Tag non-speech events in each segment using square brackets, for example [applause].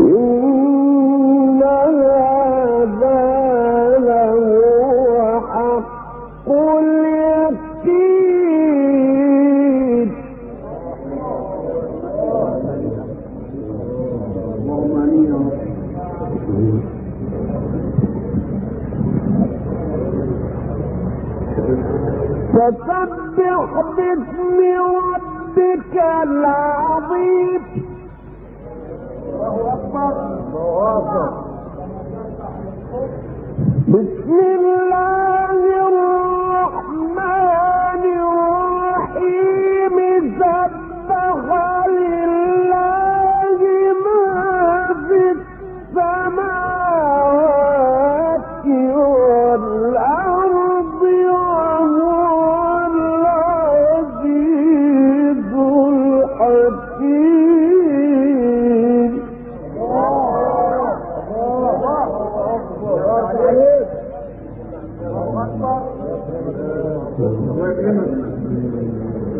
Ooh.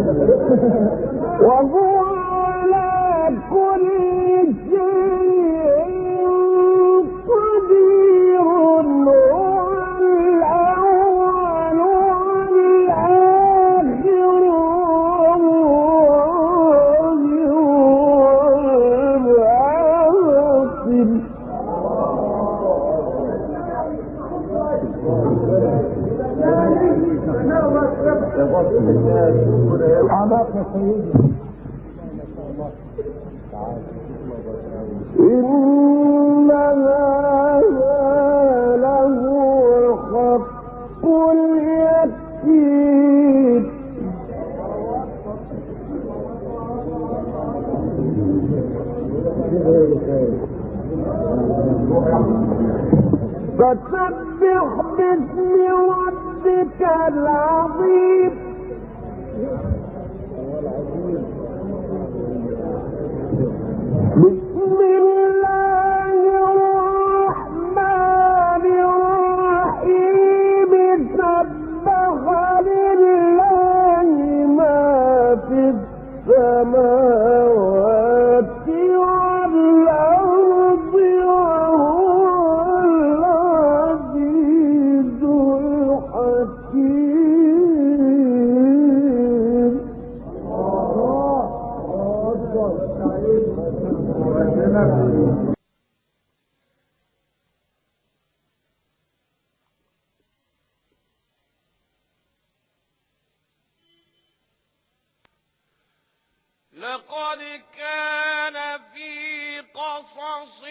[laughs] وهو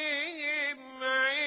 قصصهم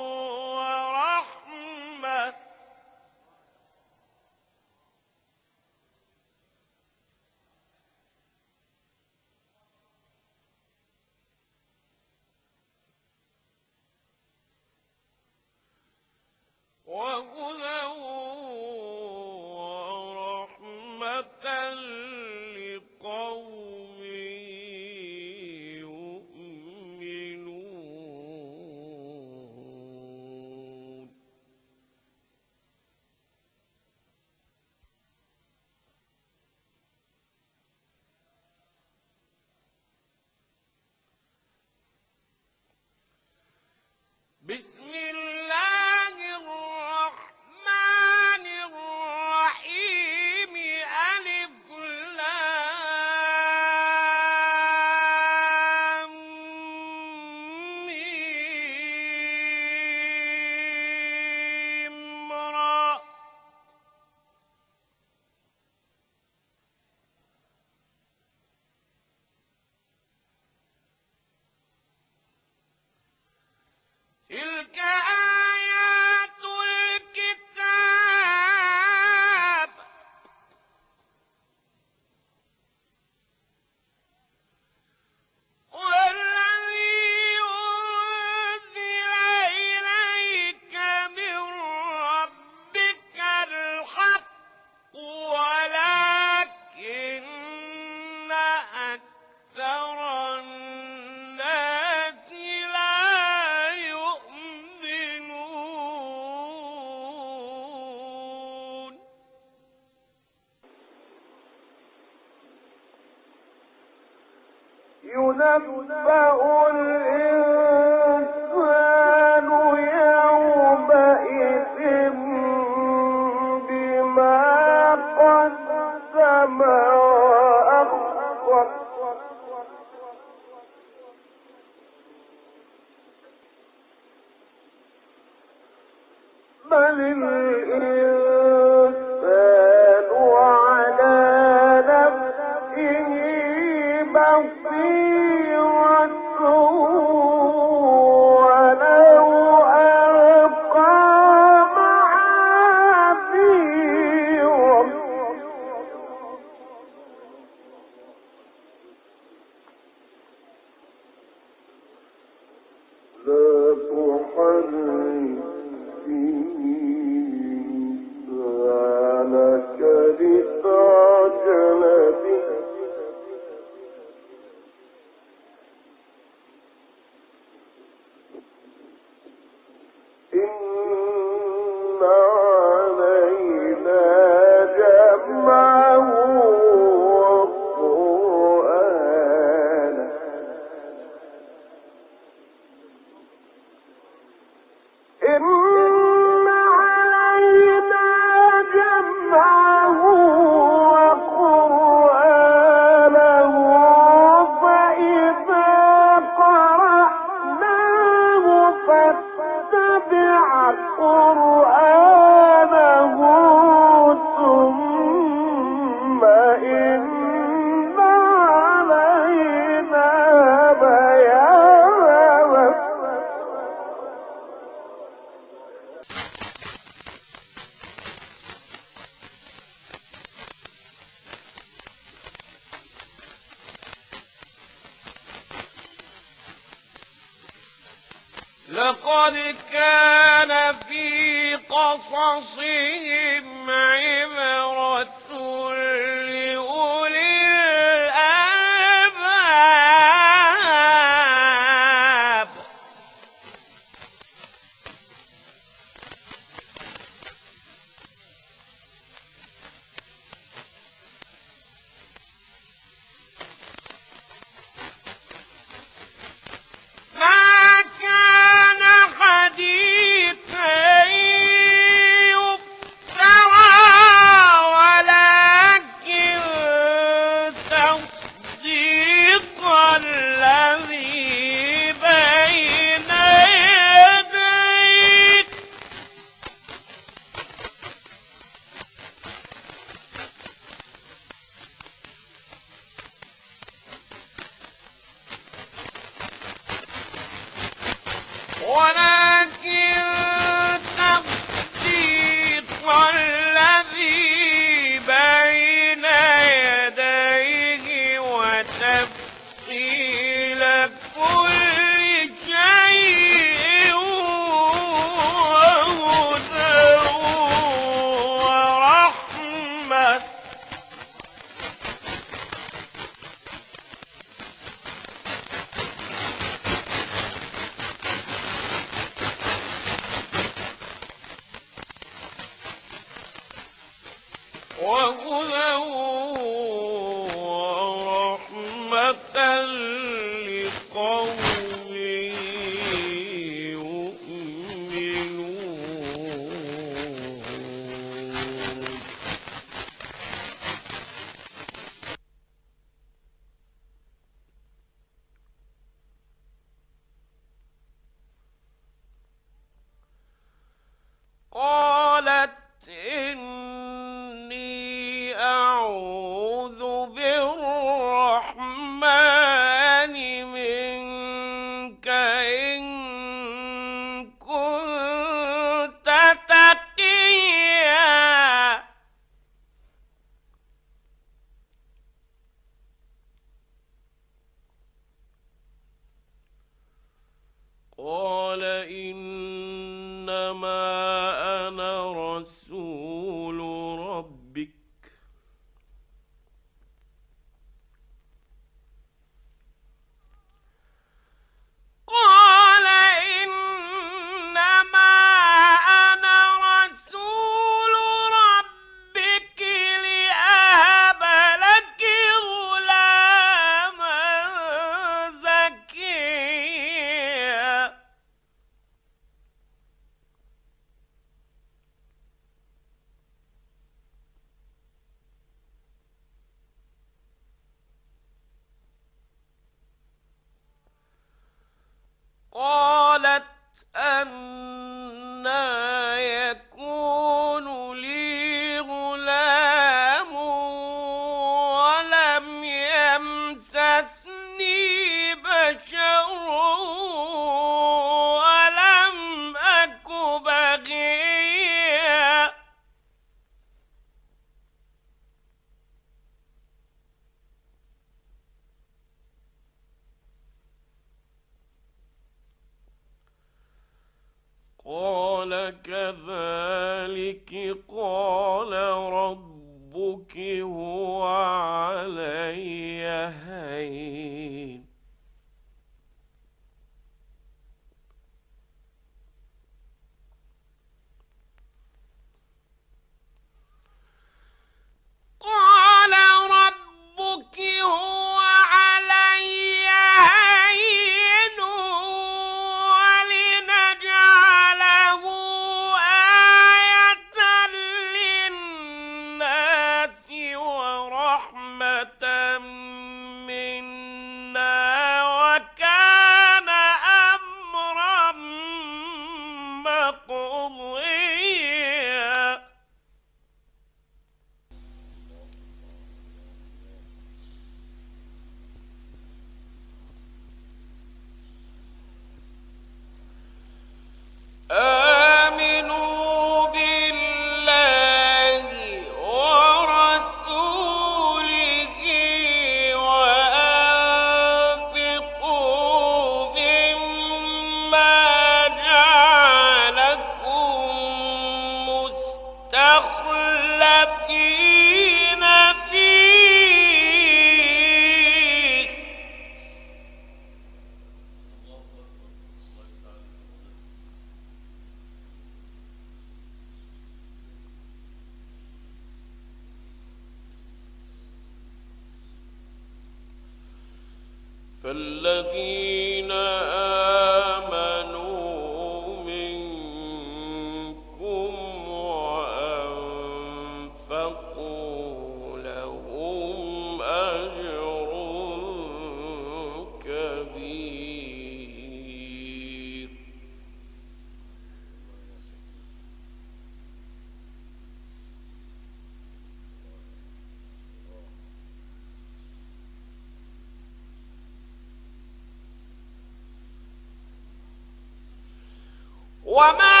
وما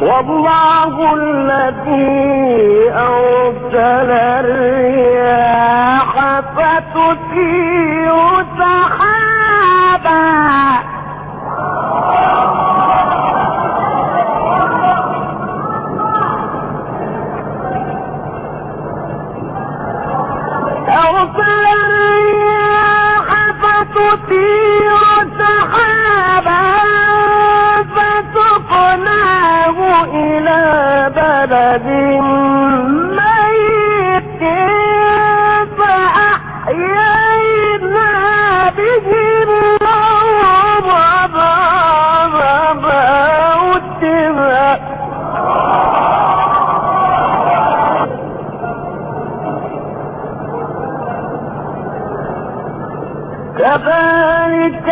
والله الذي أرسل الرياح فتثير سحابا بلد ميت فأحيينا به الأرض بعد موتها. كذلك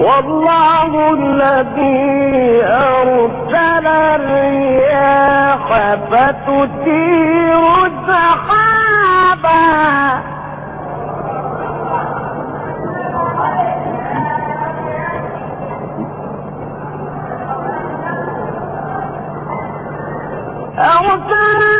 والله الذي أرسل الرياح فتثير سحابا أرسل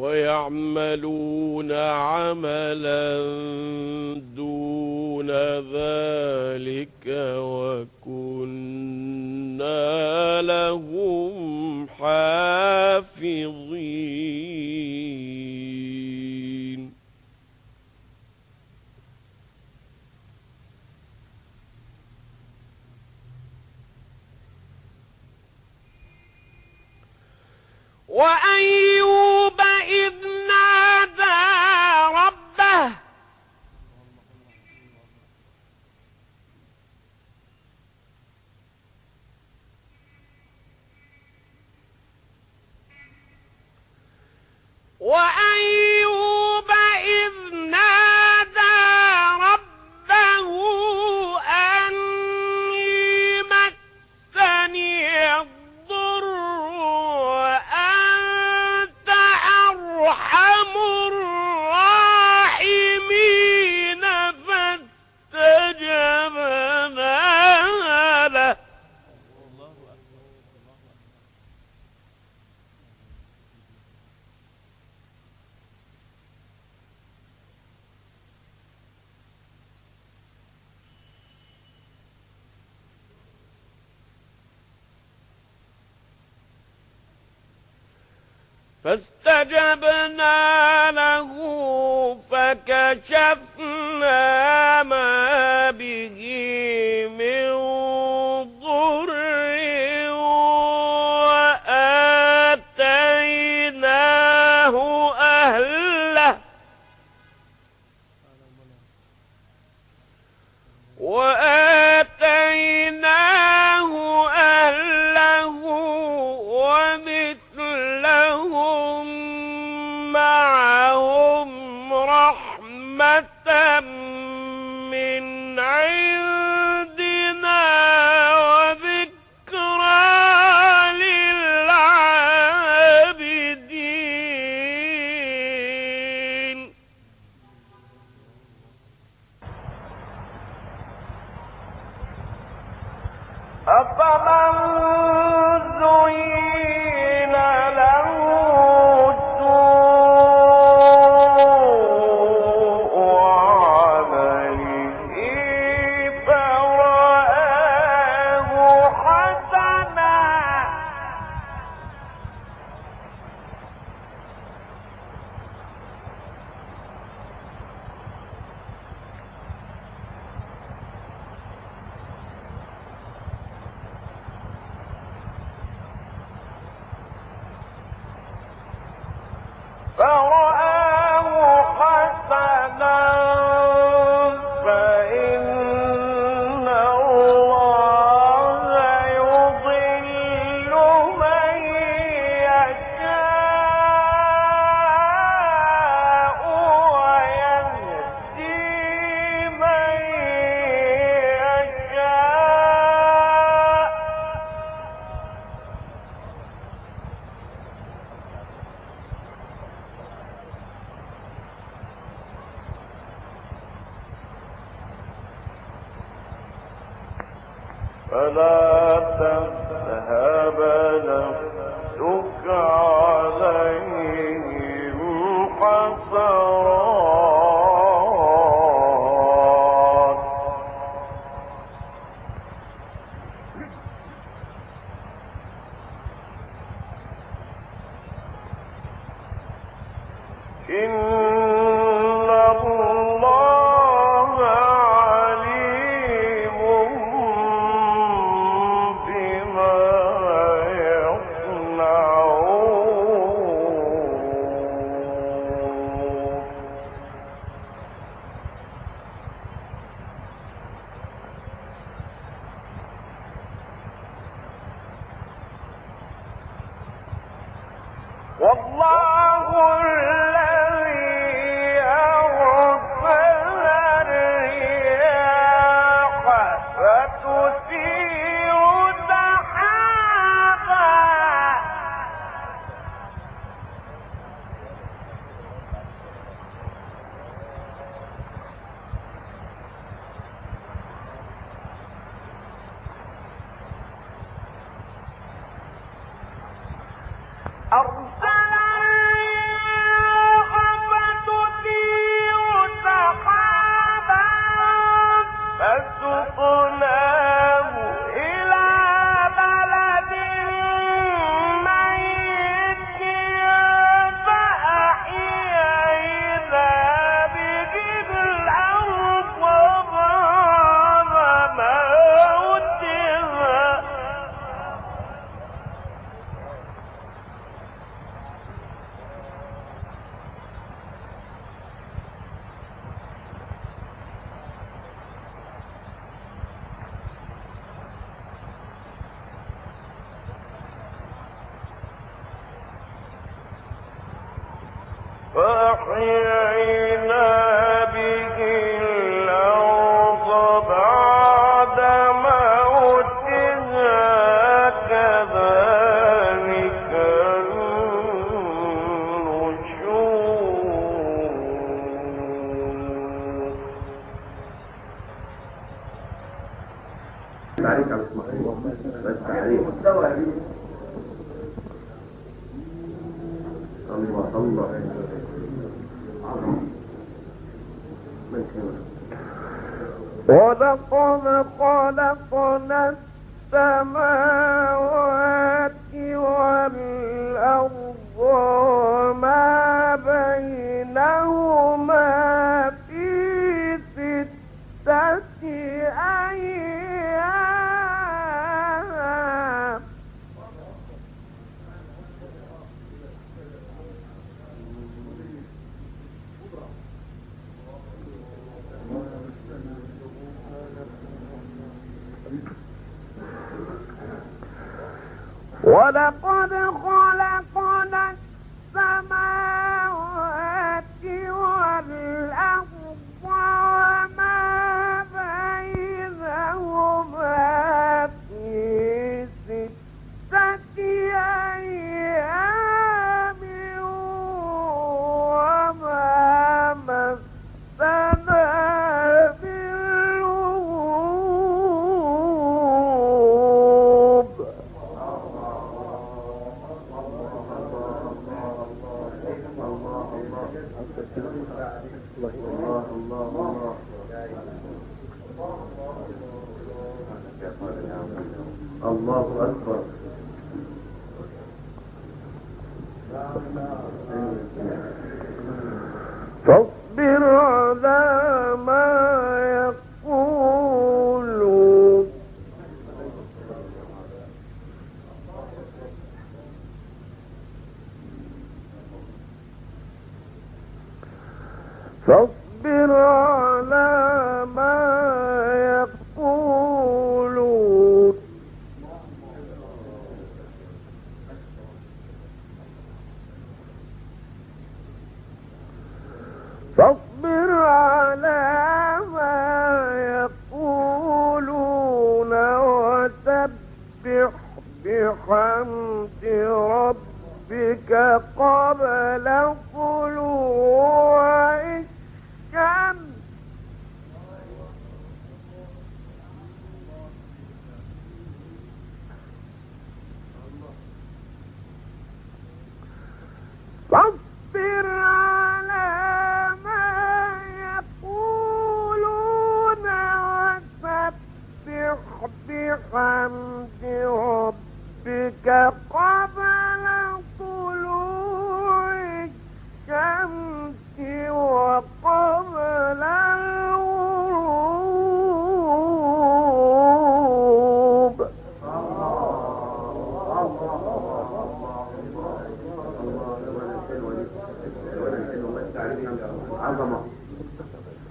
ويعملون عملا دون ذلك وكنا لهم حافظين. وأيوب إذ نادى ربه. وأيوب فاستجبنا له فكشفنا ما به فأحيينا ولقد خلقنا السماوات ولقد خلقنا السماء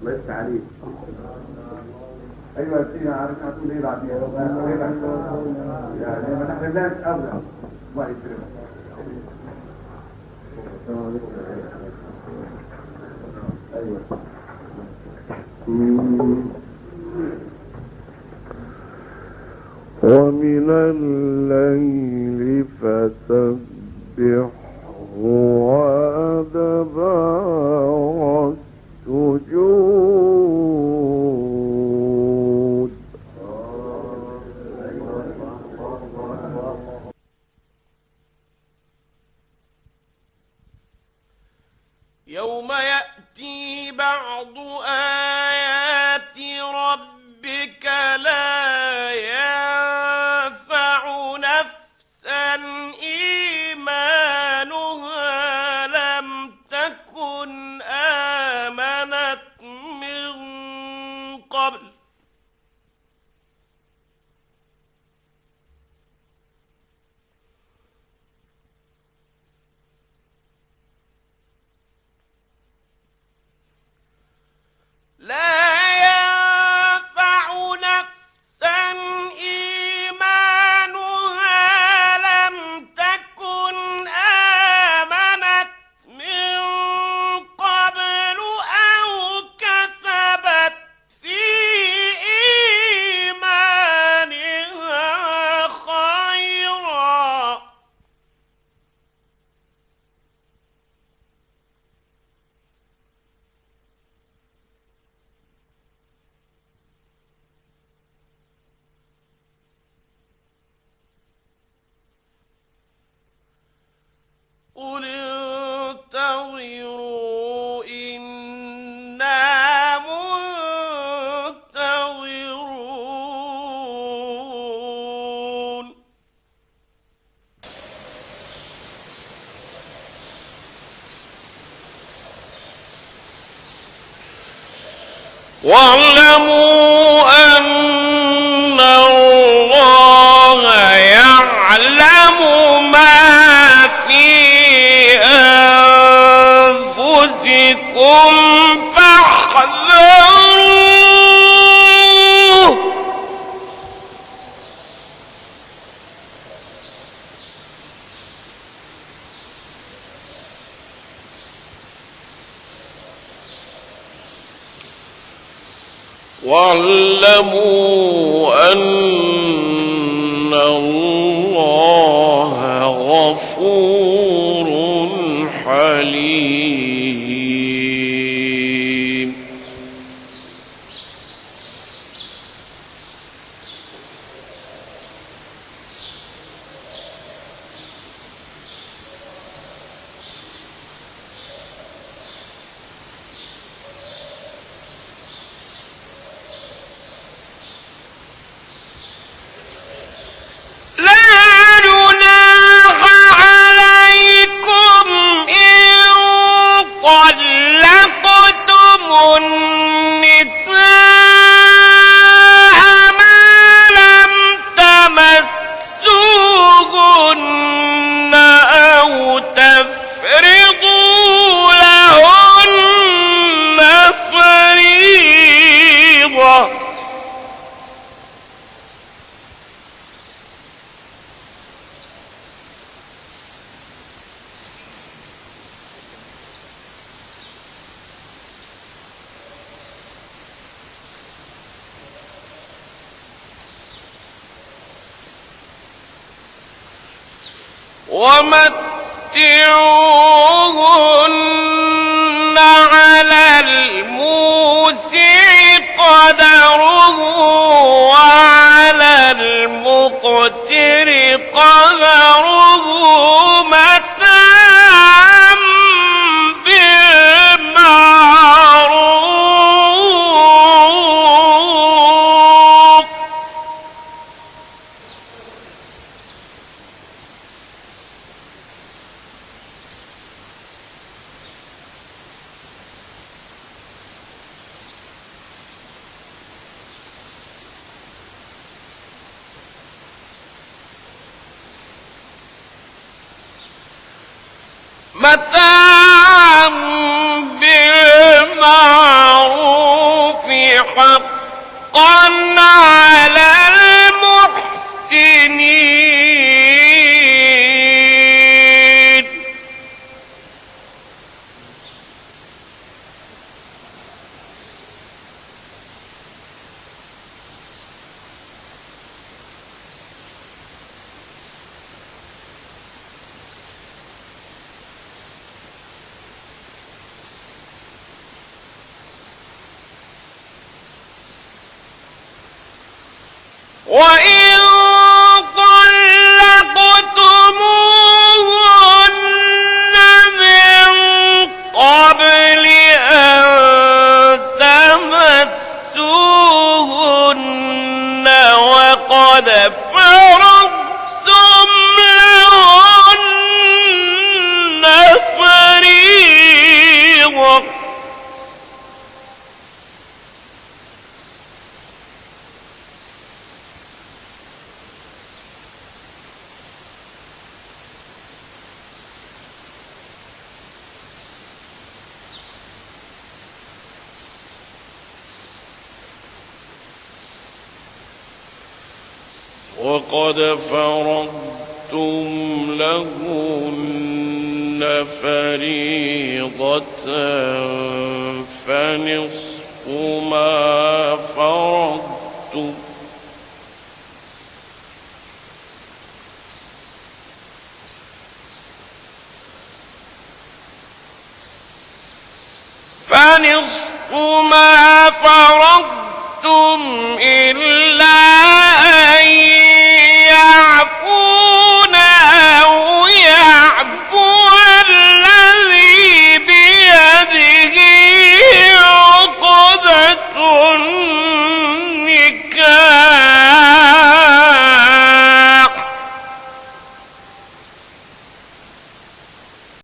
الله يفتح عليك ايوه عارف بعد يعني ما ابدا الله يكرمك ومن الليل فسبحه وادبارك سجود۔ يوم يأتي بعض آه وَعَلَى يعلمون ومتعوهن على الموسع قدره وعلى المقتر متاعا بالمعروف حقا على وقد فرضتم لهن فريضة فنصف ما فرض